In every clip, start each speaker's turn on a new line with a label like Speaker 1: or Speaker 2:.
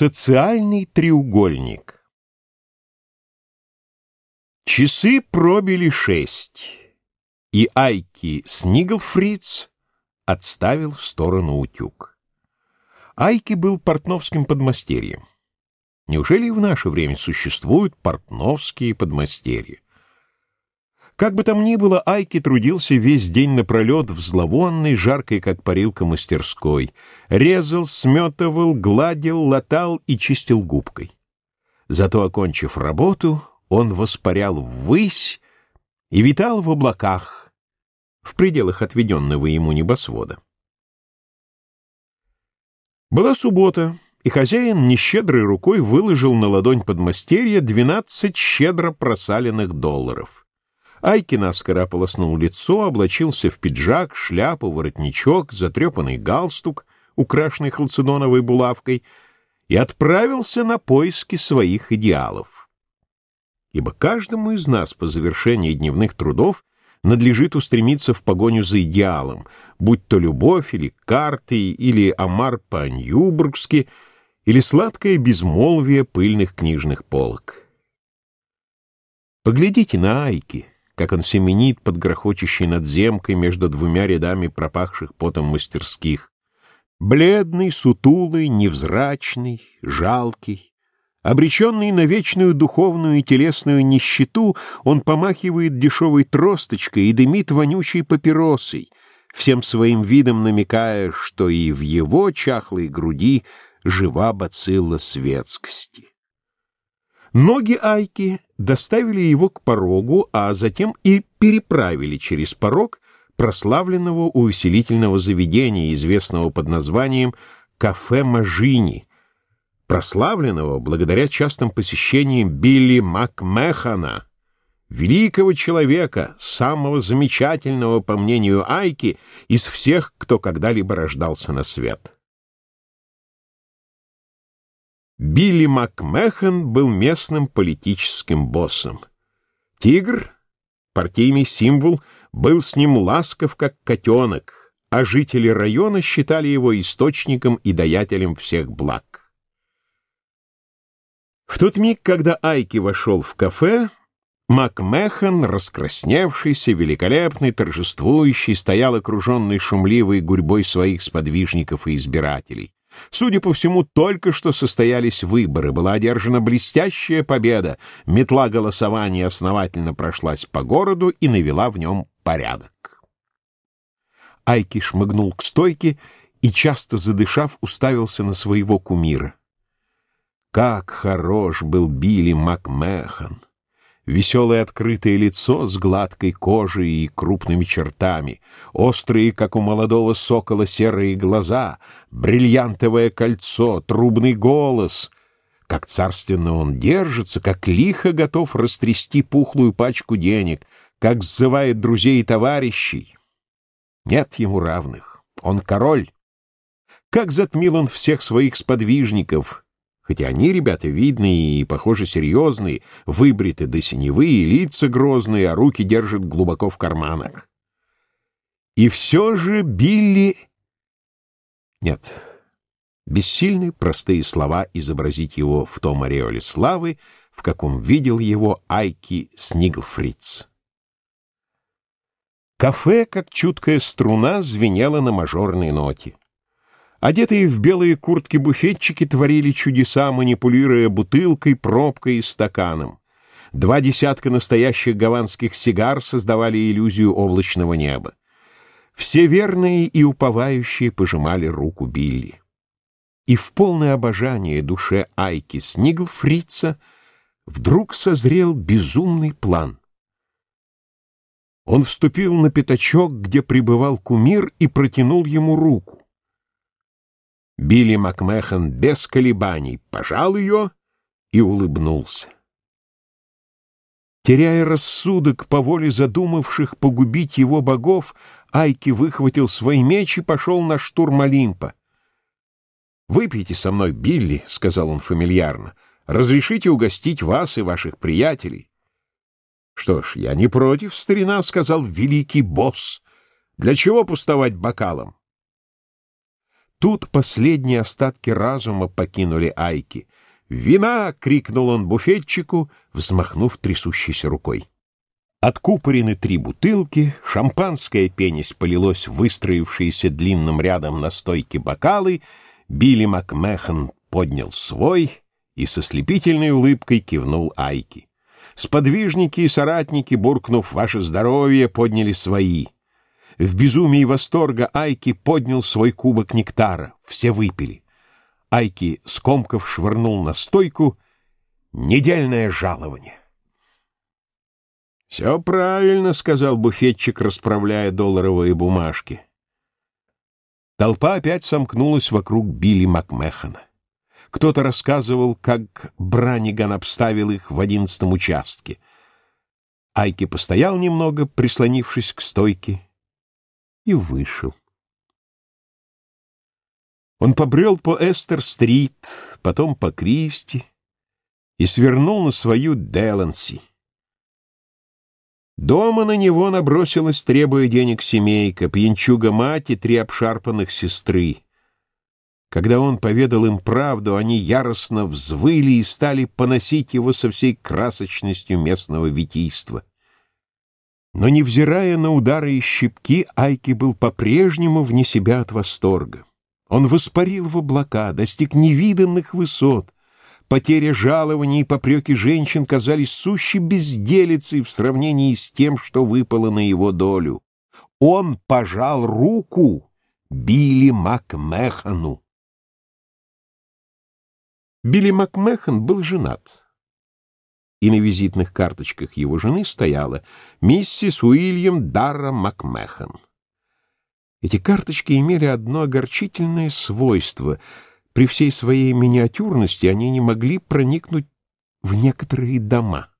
Speaker 1: Социальный треугольник Часы пробили шесть, и Айки Сниглфриц отставил в сторону утюг. Айки был портновским подмастерьем. Неужели в наше время существуют портновские подмастерья? Как бы там ни было, Айки трудился весь день напролет в зловонной, жаркой, как парилка, мастерской. Резал, сметывал, гладил, латал и чистил губкой. Зато, окончив работу, он воспарял ввысь и витал в облаках, в пределах отведенного ему небосвода. Была суббота, и хозяин нещедрой рукой выложил на ладонь подмастерья двенадцать щедро просаленных долларов. Айки наскоро ополоснул лицо, облачился в пиджак, шляпу, воротничок, затрепанный галстук, украшенный халцедоновой булавкой, и отправился на поиски своих идеалов. Ибо каждому из нас по завершении дневных трудов надлежит устремиться в погоню за идеалом, будь то любовь или карты, или омар по-ньюбургски, или сладкое безмолвие пыльных книжных полок. Поглядите на Айки — как он семенит под грохочущей надземкой между двумя рядами пропахших потом мастерских. Бледный, сутулый, невзрачный, жалкий. Обреченный на вечную духовную и телесную нищету, он помахивает дешевой тросточкой и дымит вонючей папиросой, всем своим видом намекая, что и в его чахлой груди жива бацилла светскости. Ноги Айки доставили его к порогу, а затем и переправили через порог прославленного увеселительного заведения, известного под названием «Кафе Мажини», прославленного благодаря частым посещениям Билли Макмехана, великого человека, самого замечательного, по мнению Айки, из всех, кто когда-либо рождался на свет. Билли Макмехан был местным политическим боссом. Тигр, партийный символ, был с ним ласков, как котенок, а жители района считали его источником и даятелем всех благ. В тот миг, когда Айки вошел в кафе, Макмехан, раскрасневшийся, великолепный, торжествующий, стоял окруженный шумливой гурьбой своих сподвижников и избирателей. Судя по всему, только что состоялись выборы, была одержана блестящая победа, метла голосования основательно прошлась по городу и навела в нем порядок. Айки шмыгнул к стойке и, часто задышав, уставился на своего кумира. Как хорош был Билли Макмехан! Веселое открытое лицо с гладкой кожей и крупными чертами, острые, как у молодого сокола, серые глаза, бриллиантовое кольцо, трубный голос. Как царственно он держится, как лихо готов растрясти пухлую пачку денег, как сзывает друзей и товарищей. Нет ему равных, он король. Как затмил он всех своих сподвижников — Хотя они, ребята, видные и, похоже, серьезные, выбриты до синевы, и лица грозные, а руки держат глубоко в карманах. И все же Билли... Нет, бессильны простые слова изобразить его в том ореоле славы, в каком видел его Айки Сниглфриц. Кафе, как чуткая струна, звенело на мажорной ноте. Одетые в белые куртки буфетчики творили чудеса, манипулируя бутылкой, пробкой и стаканом. Два десятка настоящих гаванских сигар создавали иллюзию облачного неба. Все верные и уповающие пожимали руку Билли. И в полное обожание душе Айки Снигл Фрица вдруг созрел безумный план. Он вступил на пятачок, где пребывал кумир, и протянул ему руку. Билли Макмехан без колебаний пожал ее и улыбнулся. Теряя рассудок по воле задумавших погубить его богов, Айки выхватил свой меч и пошел на штурм Олимпа. «Выпейте со мной, Билли», — сказал он фамильярно, — «разрешите угостить вас и ваших приятелей». «Что ж, я не против, старина», — сказал великий босс. «Для чего пустовать бокалом? Тут последние остатки разума покинули Айки. «Вина!» — крикнул он буфетчику, взмахнув трясущейся рукой. Откупорены три бутылки, шампанское пенись полилось выстроившиеся длинным рядом на стойке бокалы, Билли Макмехан поднял свой и со слепительной улыбкой кивнул Айки. Сподвижники и соратники, буркнув «Ваше здоровье», подняли свои. В безумии восторга Айки поднял свой кубок нектара. Все выпили. Айки, скомков, швырнул на стойку недельное жалование. «Все правильно», — сказал буфетчик, расправляя долларовые бумажки. Толпа опять сомкнулась вокруг Билли Макмехана. Кто-то рассказывал, как Браниган обставил их в одиннадцатом участке. Айки постоял немного, прислонившись к стойке, и вышел. Он побрел по Эстер-стрит, потом по Кристи и свернул на свою Деланси. Дома на него набросилась, требуя денег семейка, пьянчуга-мать и три обшарпанных сестры. Когда он поведал им правду, они яростно взвыли и стали поносить его со всей красочностью местного витийства. Но, невзирая на удары и щипки, Айки был по-прежнему вне себя от восторга. Он воспарил в облака, достиг невиданных высот. Потеря жалований и попреки женщин казались сущей безделицей в сравнении с тем, что выпало на его долю. Он пожал руку Билли Макмехану. Билли Макмехан был женат. И на визитных карточках его жены стояла «Миссис Уильям Дарра Макмехан». Эти карточки имели одно огорчительное свойство. При всей своей миниатюрности они не могли проникнуть в некоторые дома.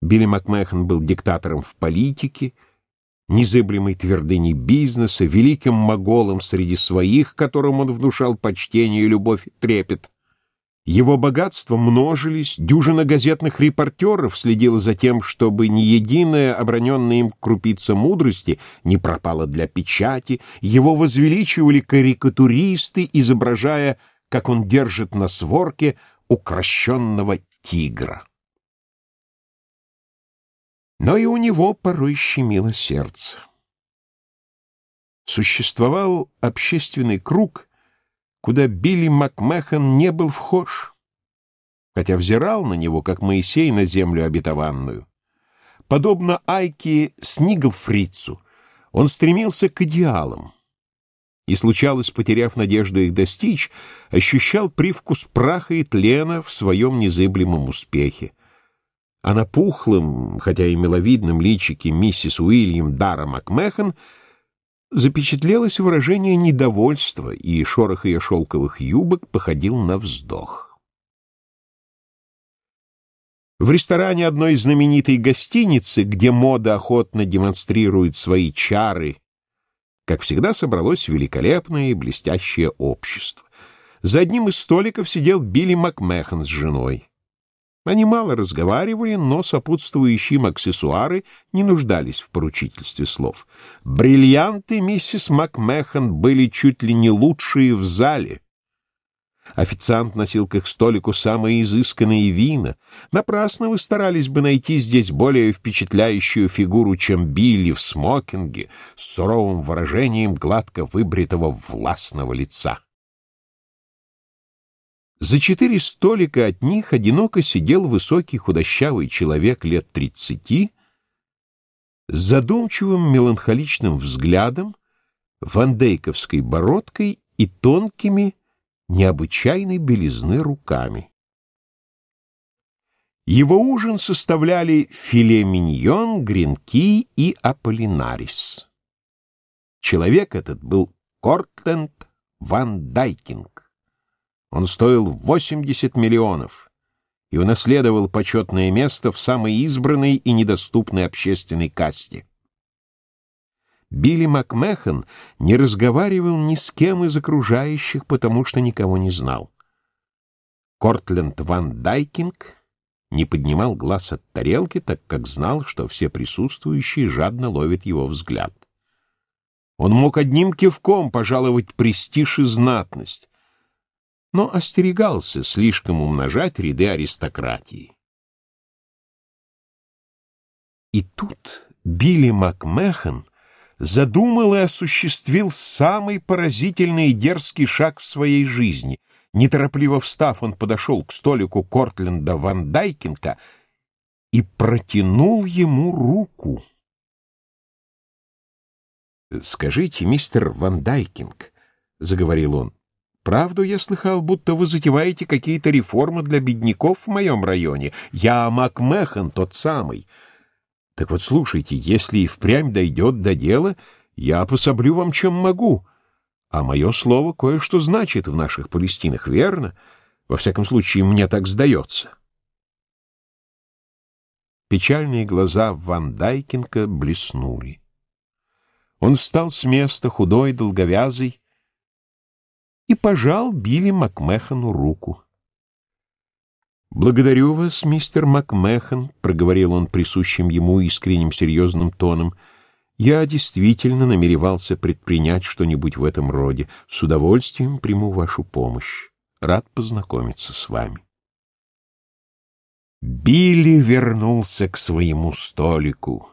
Speaker 1: Билли Макмехан был диктатором в политике, незыблемой твердыней бизнеса, великим моголом среди своих, которым он внушал почтение, любовь и трепет. Его богатства множились, дюжина газетных репортеров следила за тем, чтобы ни единая оброненная им крупица мудрости не пропала для печати, его возвеличивали карикатуристы, изображая, как он держит на сворке укращенного тигра. Но и у него порой щемило сердце. Существовал общественный круг — куда Билли Макмехан не был вхож, хотя взирал на него, как Моисей на землю обетованную. Подобно Айке Сниглфрицу, он стремился к идеалам и, случалось, потеряв надежду их достичь, ощущал привкус праха и тлена в своем незыблемом успехе. А на пухлом, хотя и миловидном личике миссис Уильям Дара Макмехан — запечатлелось выражение недовольства, и шорох ее шелковых юбок походил на вздох. В ресторане одной знаменитой гостиницы, где мода охотно демонстрирует свои чары, как всегда собралось великолепное и блестящее общество. За одним из столиков сидел Билли Макмехан с женой. Они мало разговаривали, но сопутствующие им аксессуары не нуждались в поручительстве слов. Бриллианты миссис Макмехан были чуть ли не лучшие в зале. Официант носил к их столику самые изысканные вина. Напрасно вы старались бы найти здесь более впечатляющую фигуру, чем Билли в смокинге с суровым выражением гладко выбритого властного лица. За четыре столика от них одиноко сидел высокий худощавый человек лет тридцати с задумчивым меланхоличным взглядом, вандейковской бородкой и тонкими, необычайной белизны руками. Его ужин составляли филе миньон, гренки и аполлинарис. Человек этот был Кортленд Ван Дайкинг. Он стоил 80 миллионов и унаследовал почетное место в самой избранной и недоступной общественной касте. Билли Макмехан не разговаривал ни с кем из окружающих, потому что никого не знал. Кортленд Ван Дайкинг не поднимал глаз от тарелки, так как знал, что все присутствующие жадно ловят его взгляд. Он мог одним кивком пожаловать престиж и знатность, но остерегался слишком умножать ряды аристократии. И тут Билли Макмехан задумал и осуществил самый поразительный и дерзкий шаг в своей жизни. Неторопливо встав, он подошел к столику Кортленда Ван Дайкинга и протянул ему руку. «Скажите, мистер Ван Дайкинг», — заговорил он, — «правду я слыхал, будто вы затеваете какие-то реформы для бедняков в моем районе. Я Макмехан тот самый». Так вот, слушайте, если и впрямь дойдет до дела, я пособлю вам, чем могу. А мое слово кое-что значит в наших Палестинах, верно? Во всяком случае, мне так сдается. Печальные глаза Ван Дайкинга блеснули. Он встал с места, худой, долговязый, и пожал Билли Макмехану руку. «Благодарю вас, мистер Макмехан», — проговорил он присущим ему искренним серьезным тоном. «Я действительно намеревался предпринять что-нибудь в этом роде. С удовольствием приму вашу помощь. Рад познакомиться с вами». Билли вернулся к своему столику.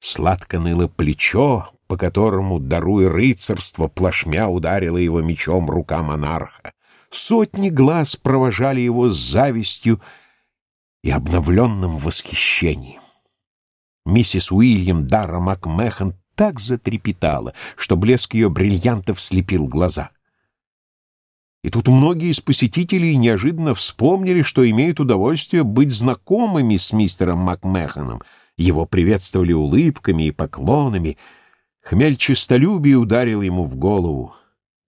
Speaker 1: Сладко ныло плечо, по которому, даруя рыцарство, плашмя ударила его мечом рука монарха. Сотни глаз провожали его с завистью и обновленным восхищением. Миссис Уильям Дарра Макмехан так затрепетала, что блеск ее бриллиантов слепил глаза. И тут многие из посетителей неожиданно вспомнили, что имеют удовольствие быть знакомыми с мистером Макмеханом. Его приветствовали улыбками и поклонами. Хмель честолюбия ударил ему в голову.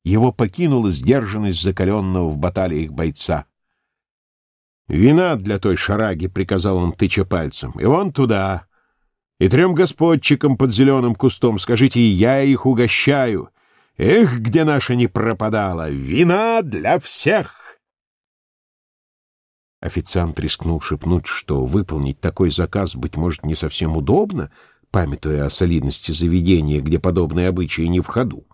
Speaker 1: Его покинула сдержанность закаленного в баталиях бойца. «Вина для той шараги», — приказал он, тыча пальцем, — «и вон туда. И трем господчикам под зеленым кустом скажите, я их угощаю. Эх, где наша не пропадала! Вина для всех!» Официант рискнул шепнуть, что выполнить такой заказ, быть может, не совсем удобно, памятуя о солидности заведения, где подобные обычаи не в ходу.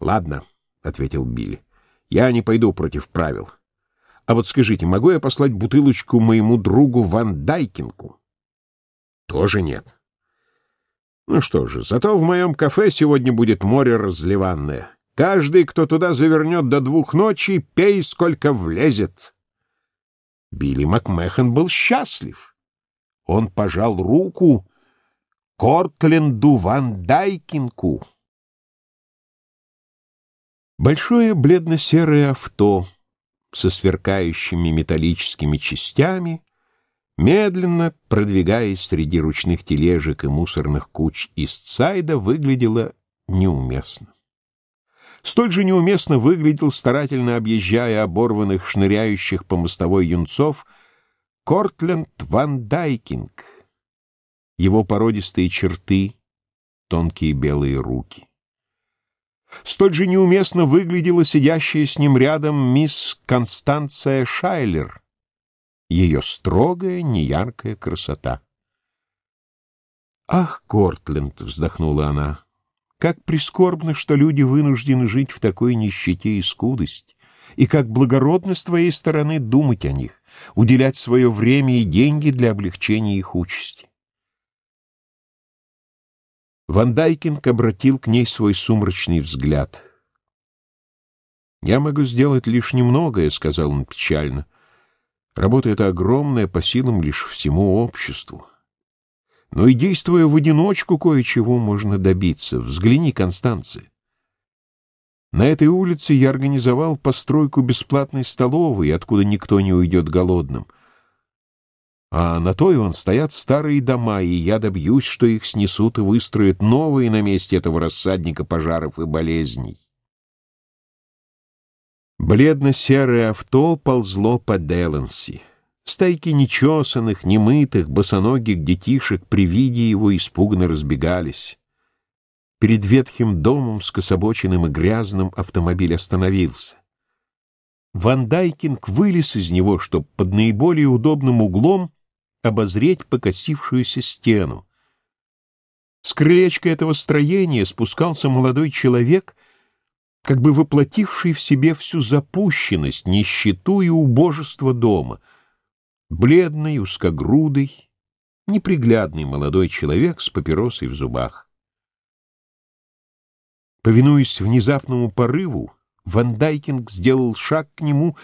Speaker 1: «Ладно», — ответил Билли, — «я не пойду против правил. А вот скажите, могу я послать бутылочку моему другу Ван Дайкинку?» «Тоже нет». «Ну что же, зато в моем кафе сегодня будет море разливанное. Каждый, кто туда завернет до двух ночи, пей, сколько влезет». Билли Макмехан был счастлив. Он пожал руку Кортленду Ван Дайкинку. Большое бледно-серое авто со сверкающими металлическими частями, медленно продвигаясь среди ручных тележек и мусорных куч Истсайда, выглядело неуместно. Столь же неуместно выглядел, старательно объезжая оборванных, шныряющих по мостовой юнцов, Кортленд Ван Дайкинг, его породистые черты, тонкие белые руки. Столь же неуместно выглядела сидящая с ним рядом мисс Констанция Шайлер, ее строгая, неяркая красота. «Ах, Кортленд!» — вздохнула она. «Как прискорбно, что люди вынуждены жить в такой нищете и скудости, и как благородно с твоей стороны думать о них, уделять свое время и деньги для облегчения их участи. Ван Дайкинг обратил к ней свой сумрачный взгляд. «Я могу сделать лишь немногое», — сказал он печально. «Работа эта огромная, по силам лишь всему обществу. Но и действуя в одиночку, кое-чего можно добиться. Взгляни, Констанция. На этой улице я организовал постройку бесплатной столовой, откуда никто не уйдет голодным» а на той он стоят старые дома, и я добьюсь, что их снесут и выстроят новые на месте этого рассадника пожаров и болезней. Бледно-серое авто ползло по Деланси. Стайки нечесанных, немытых, босоногих детишек при виде его испуганно разбегались. Перед ветхим домом, скособоченным и грязным, автомобиль остановился. Ван Дайкинг вылез из него, чтобы под наиболее удобным углом обозреть покосившуюся стену. С крылечка этого строения спускался молодой человек, как бы воплотивший в себе всю запущенность, нищету и убожество дома. Бледный, узкогрудый, неприглядный молодой человек с папиросой в зубах. Повинуясь внезапному порыву, Ван Дайкинг сделал шаг к нему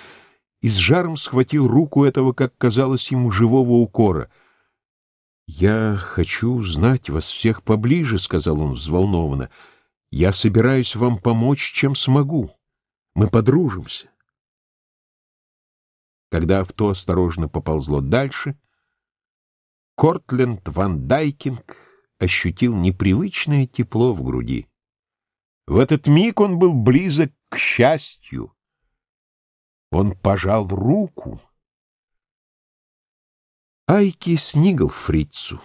Speaker 1: и с жаром схватил руку этого, как казалось ему, живого укора. «Я хочу знать вас всех поближе», — сказал он взволнованно. «Я собираюсь вам помочь, чем смогу. Мы подружимся». Когда авто осторожно поползло дальше, Кортленд Ван Дайкинг ощутил непривычное тепло в груди. В этот миг он был близок к счастью. Он пожал руку Айки снигл фрицу.